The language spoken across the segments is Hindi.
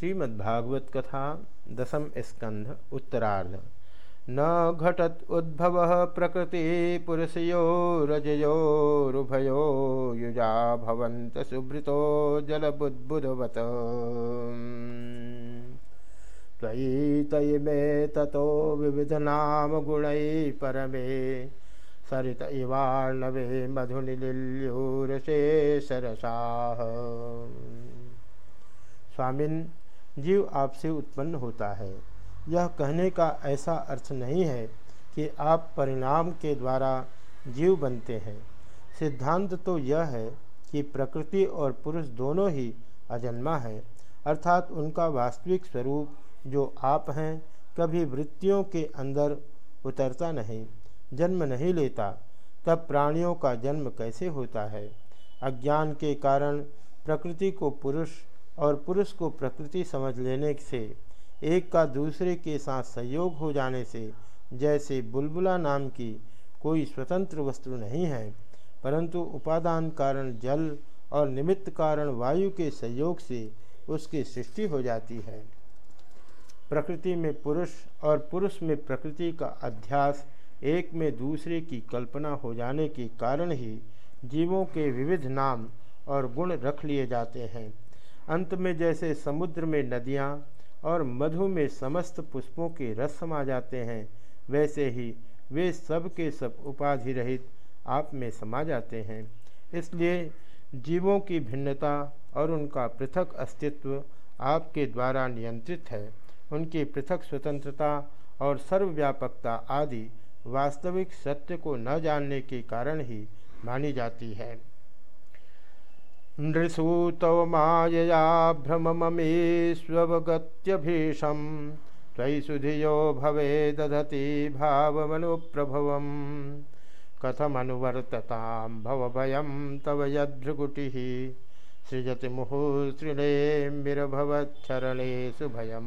श्रीमद्भागवत कथा दसम स्कंध उत्तरार्ध। न घटत उद्भव प्रकृति पुरुषयो रजयोरुभयो युजा भवंत सुभृतो जलबुद्बुदवत। त्वयि तयि मे ततो विविधनाम गुणै परमे सरित इवाणवे मधुनिलिल्यूरसे सरसाः। स्वामिन जीव आपसे उत्पन्न होता है। यह कहने का ऐसा अर्थ नहीं है कि आप परिणाम के द्वारा जीव बनते हैं। सिद्धांत तो यह है कि प्रकृति और पुरुष दोनों ही अजन्मा है, अर्थात उनका वास्तविक स्वरूप जो आप हैं, कभी वृत्तियों के अंदर उतरता नहीं, जन्म नहीं लेता, तब प्राणियों का जन्म कैसे होता है? अज्ञान के कारण प्रकृति को पुरुष और पुरुष को प्रकृति समझ लेने से, एक का दूसरे के साथ सहयोग हो जाने से, जैसे बुलबुला नाम की कोई स्वतंत्र वस्तु नहीं है, परंतु उपादान कारण जल और निमित्त कारण वायु के सहयोग से उसकी सृष्टि हो जाती है। प्रकृति में पुरुष और पुरुष में प्रकृति का अध्यास एक में दूसरे की कल्पना हो जाने के कारण ही जीवों के विविध नाम और गुण रख लिए जाते हैं। अंत में जैसे समुद्र में नदियाँ और मधु में समस्त पुष्पों के रस समा जाते हैं, वैसे ही वे सब के सब उपाधि रहित आप में समा जाते हैं। इसलिए जीवों की भिन्नता और उनका पृथक अस्तित्व आपके द्वारा नियंत्रित है। उनकी पृथक स्वतंत्रता और सर्वव्यापकता आदि वास्तविक सत्य को न जानने के कारण ही मानी जाती है। नृसूतव मायया भ्रमममेष्वगत्यभीषं त्वयि सुधियो भवे दधति भावमनुप्रभवं कथमनुवर्ततां भवभयं तव यद्भृगुटिः सृजति मुहुस्तृणेम्बिरभवच्छरणेषु भयम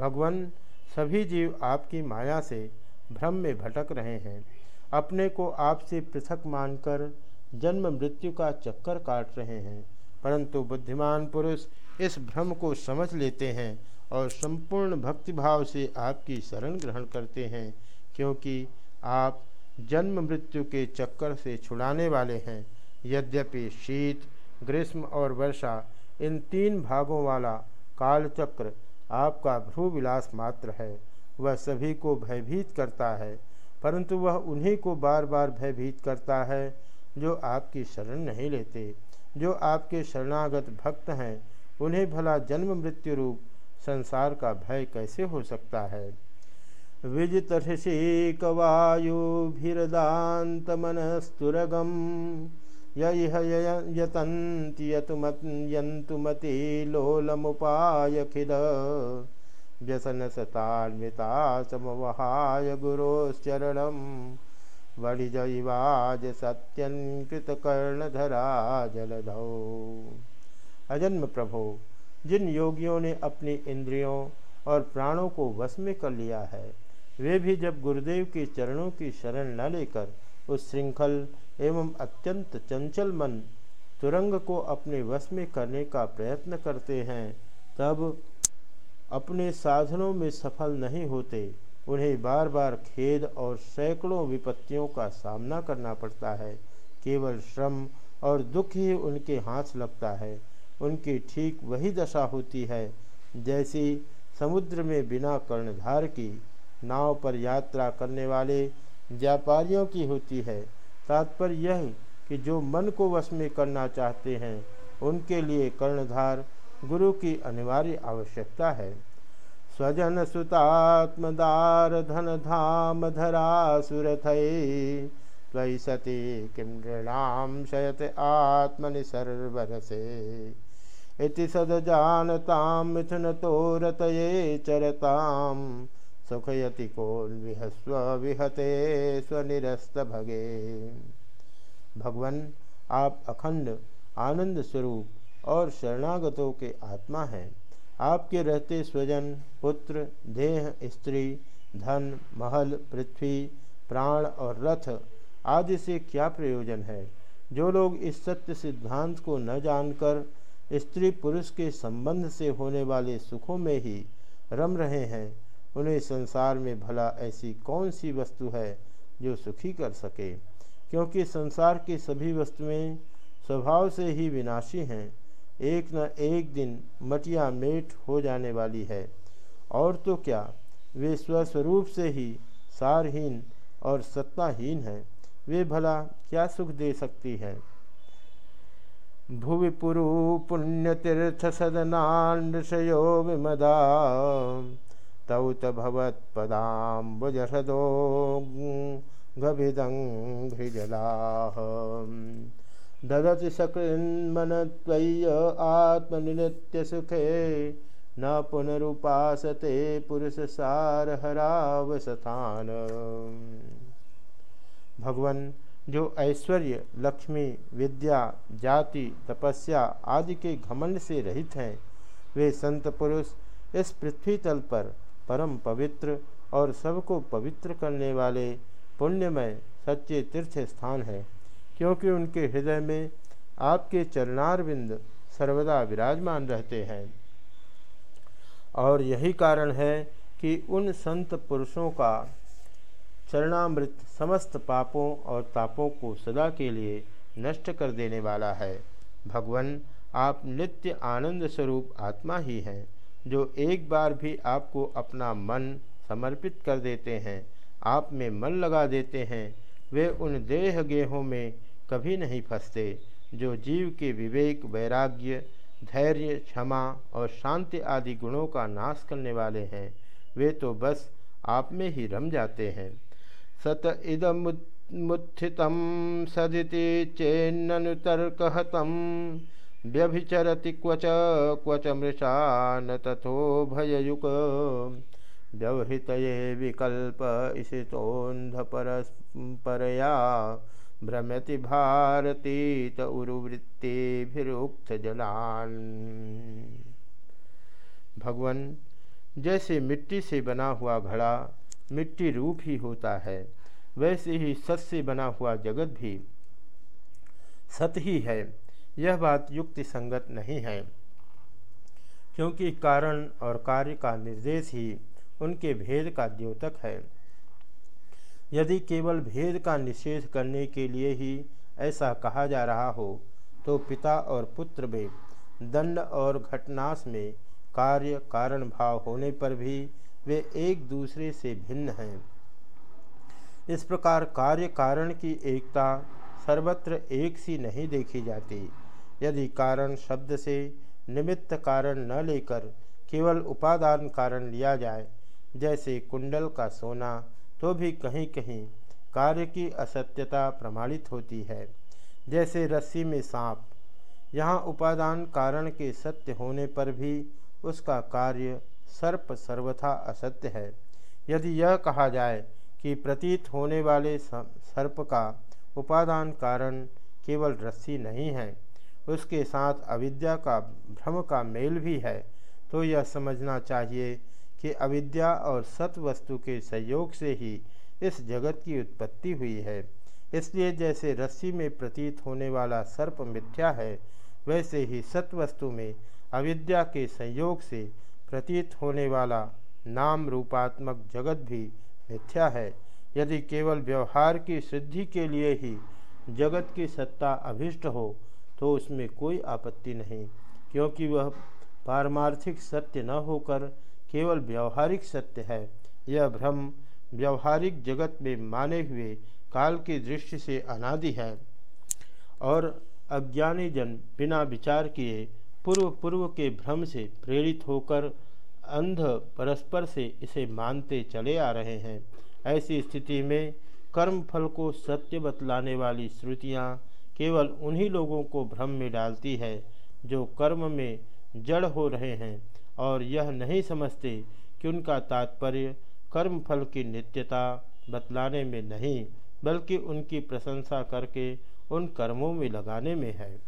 भगवान, सभी जीव आपकी माया से भ्रम में भटक रहे हैं। अपने को आपसे पृथक मानकर जन्म मृत्यु का चक्कर काट रहे हैं। परंतु बुद्धिमान पुरुष इस भ्रम को समझ लेते हैं और संपूर्ण भक्तिभाव से आपकी शरण ग्रहण करते हैं, क्योंकि आप जन्म मृत्यु के चक्कर से छुड़ाने वाले हैं। यद्यपि शीत, ग्रीष्म और वर्षा इन तीन भागों वाला कालचक्र आपका भ्रू विलास मात्र है, वह सभी को भयभीत करता है, परंतु वह उन्हीं को बार बार भयभीत करता है जो आपकी शरण नहीं लेते, जो आपके शरणागत भक्त हैं, उन्हें भला जन्म मृत्यु रूप संसार का भय कैसे हो सकता है? विजितर्षेक वायुभिदात मनस्तुरगम यतंति यंतुमति लोलमुपायखिद व्यसन सतान्विता समवहाय गुरोश्चरणम। वणिजवाज सत्यंकृतकर्णधरा जलधौ अजन्म प्रभो, जिन योगियों ने अपनी इंद्रियों और प्राणों को वश में कर लिया है, वे भी जब गुरुदेव के चरणों की शरण न लेकर उस श्रृंखल एवं अत्यंत चंचल मन तुरंग को अपने वश में करने का प्रयत्न करते हैं, तब अपने साधनों में सफल नहीं होते। उन्हें बार बार खेद और सैकड़ों विपत्तियों का सामना करना पड़ता है। केवल श्रम और दुख ही उनके हाथ लगता है। उनकी ठीक वही दशा होती है, जैसी समुद्र में बिना कर्णधार की नाव पर यात्रा करने वाले व्यापारियों की होती है। तात्पर्य यह कि जो मन को वश में करना चाहते हैं, उनके लिए कर्णधार गुरु की अनिवार्य आवश्यकता है। स्वजन सुतात्मदार धन धाम धरा सुरथये त्वयि सती किं नृणां शयत आत्मनि सर्वरसे। इति सदजानतां मिथुनतोरतये चरतां। सुखयति कोन्विहस्व विहते स्वनिरस्त भगे भगवन, आप अखंड आनंद स्वरूप और शरणागतों के आत्मा हैं। आपके रहते स्वजन, पुत्र, देह, स्त्री, धन, महल, पृथ्वी, प्राण और रथ आदि से क्या प्रयोजन है? जो लोग इस सत्य सिद्धांत को न जानकर स्त्री पुरुष के संबंध से होने वाले सुखों में ही रम रहे हैं, उन्हें संसार में भला ऐसी कौन सी वस्तु है जो सुखी कर सके? क्योंकि संसार की सभी वस्तुएँ स्वभाव से ही विनाशी हैं एक न एक दिन मटिया मेट हो जाने वाली है। और तो क्या? वे स्वस्वरूप से ही सारहीन और सत्ताहीन हैं। वे भला क्या सुख दे सकती हैं? भुवि पुरु पुण्यतीर्थ सदनाशयो विमदा तौ त भवत्पदाम्बुजसदो गभिदङ्घ्रिजलाः ददति सकृन्मन त्वय्य आत्मनित्यसुखे न पुनरुपासते पुरुषसारहरावसथान। भगवान, जो ऐश्वर्य, लक्ष्मी, विद्या, जाति, तपस्या आदि के घमंड से रहित हैं, वे संत पुरुष इस पृथ्वी तल पर परम पवित्र और सबको पवित्र करने वाले पुण्यमय सच्चे तीर्थ स्थान है। क्योंकि उनके हृदय में आपके चरणारविंद सर्वदा विराजमान रहते हैं। और यही कारण है कि उन संत पुरुषों का चरणामृत समस्त पापों और तापों को सदा के लिए नष्ट कर देने वाला है। भगवान, आप नित्य आनंद स्वरूप आत्मा ही हैं, जो एक बार भी आपको अपना मन समर्पित कर देते हैं, आप में मन लगा देते हैं, वे उन देह गेहों में कभी नहीं फंसते, जो जीव के विवेक, वैराग्य, धैर्य, क्षमा और शांति आदि गुणों का नाश करने वाले हैं, वे तो बस आप में ही रम जाते हैं। सत इदमुत्थित सदिति चेन्ननुतर्कहतं व्यभिचरति क्वच क्वच मृषा न तथो भययुक। व्यवहित विकल्प परया भ्रमति भारतीत जलान। भगवान, जैसे मिट्टी से बना हुआ घड़ा मिट्टी रूप ही होता है, वैसे ही सत से बना हुआ जगत भी सत ही है। यह बात युक्ति संगत नहीं है, क्योंकि कारण और कार्य का निर्देश ही उनके भेद का द्योतक है। यदि केवल भेद का निषेध करने के लिए ही ऐसा कहा जा रहा हो तो पिता और पुत्र में दंड और घटनाश में कार्य कारण भाव होने पर भी वे एक दूसरे से भिन्न हैं। इस प्रकार कार्य कारण की एकता सर्वत्र एक सी नहीं देखी जाती। यदि कारण शब्द से निमित्त कारण न लेकर केवल उपादान कारण लिया जाए, जैसे कुंडल का सोना तो भी कहीं कहीं कार्य की असत्यता प्रमाणित होती है। जैसे रस्सी में सांप, यहाँ उपादान कारण के सत्य होने पर भी उसका कार्य सर्प सर्वथा असत्य है। यदि यह कहा जाए कि प्रतीत होने वाले सर्प का उपादान कारण केवल रस्सी नहीं है, उसके साथ अविद्या का भ्रम का मेल भी है तो यह समझना चाहिए कि अविद्या और सत वस्तु के संयोग से ही इस जगत की उत्पत्ति हुई है। इसलिए जैसे रस्सी में प्रतीत होने वाला सर्प मिथ्या है, वैसे ही सत वस्तु में अविद्या के संयोग से प्रतीत होने वाला नाम रूपात्मक जगत भी मिथ्या है। यदि केवल व्यवहार की सिद्धि के लिए ही जगत की सत्ता अभिष्ट हो तो उसमें कोई आपत्ति नहीं, क्योंकि वह पारमार्थिक सत्य न होकर केवल व्यवहारिक सत्य है। यह भ्रम व्यवहारिक जगत में माने हुए काल की दृष्टि से अनादि है। और अज्ञानी जन बिना विचार किए पूर्व पूर्व के भ्रम से प्रेरित होकर अंध परस्पर से इसे मानते चले आ रहे हैं। ऐसी स्थिति में कर्म फल को सत्य बतलाने वाली श्रुतियाँ केवल उन्हीं लोगों को भ्रम में डालती है जो कर्म में जड़ हो रहे हैं। और यह नहीं समझते कि उनका तात्पर्य कर्म फल की नित्यता बतलाने में नहीं, बल्कि उनकी प्रशंसा करके उन कर्मों में लगाने में है।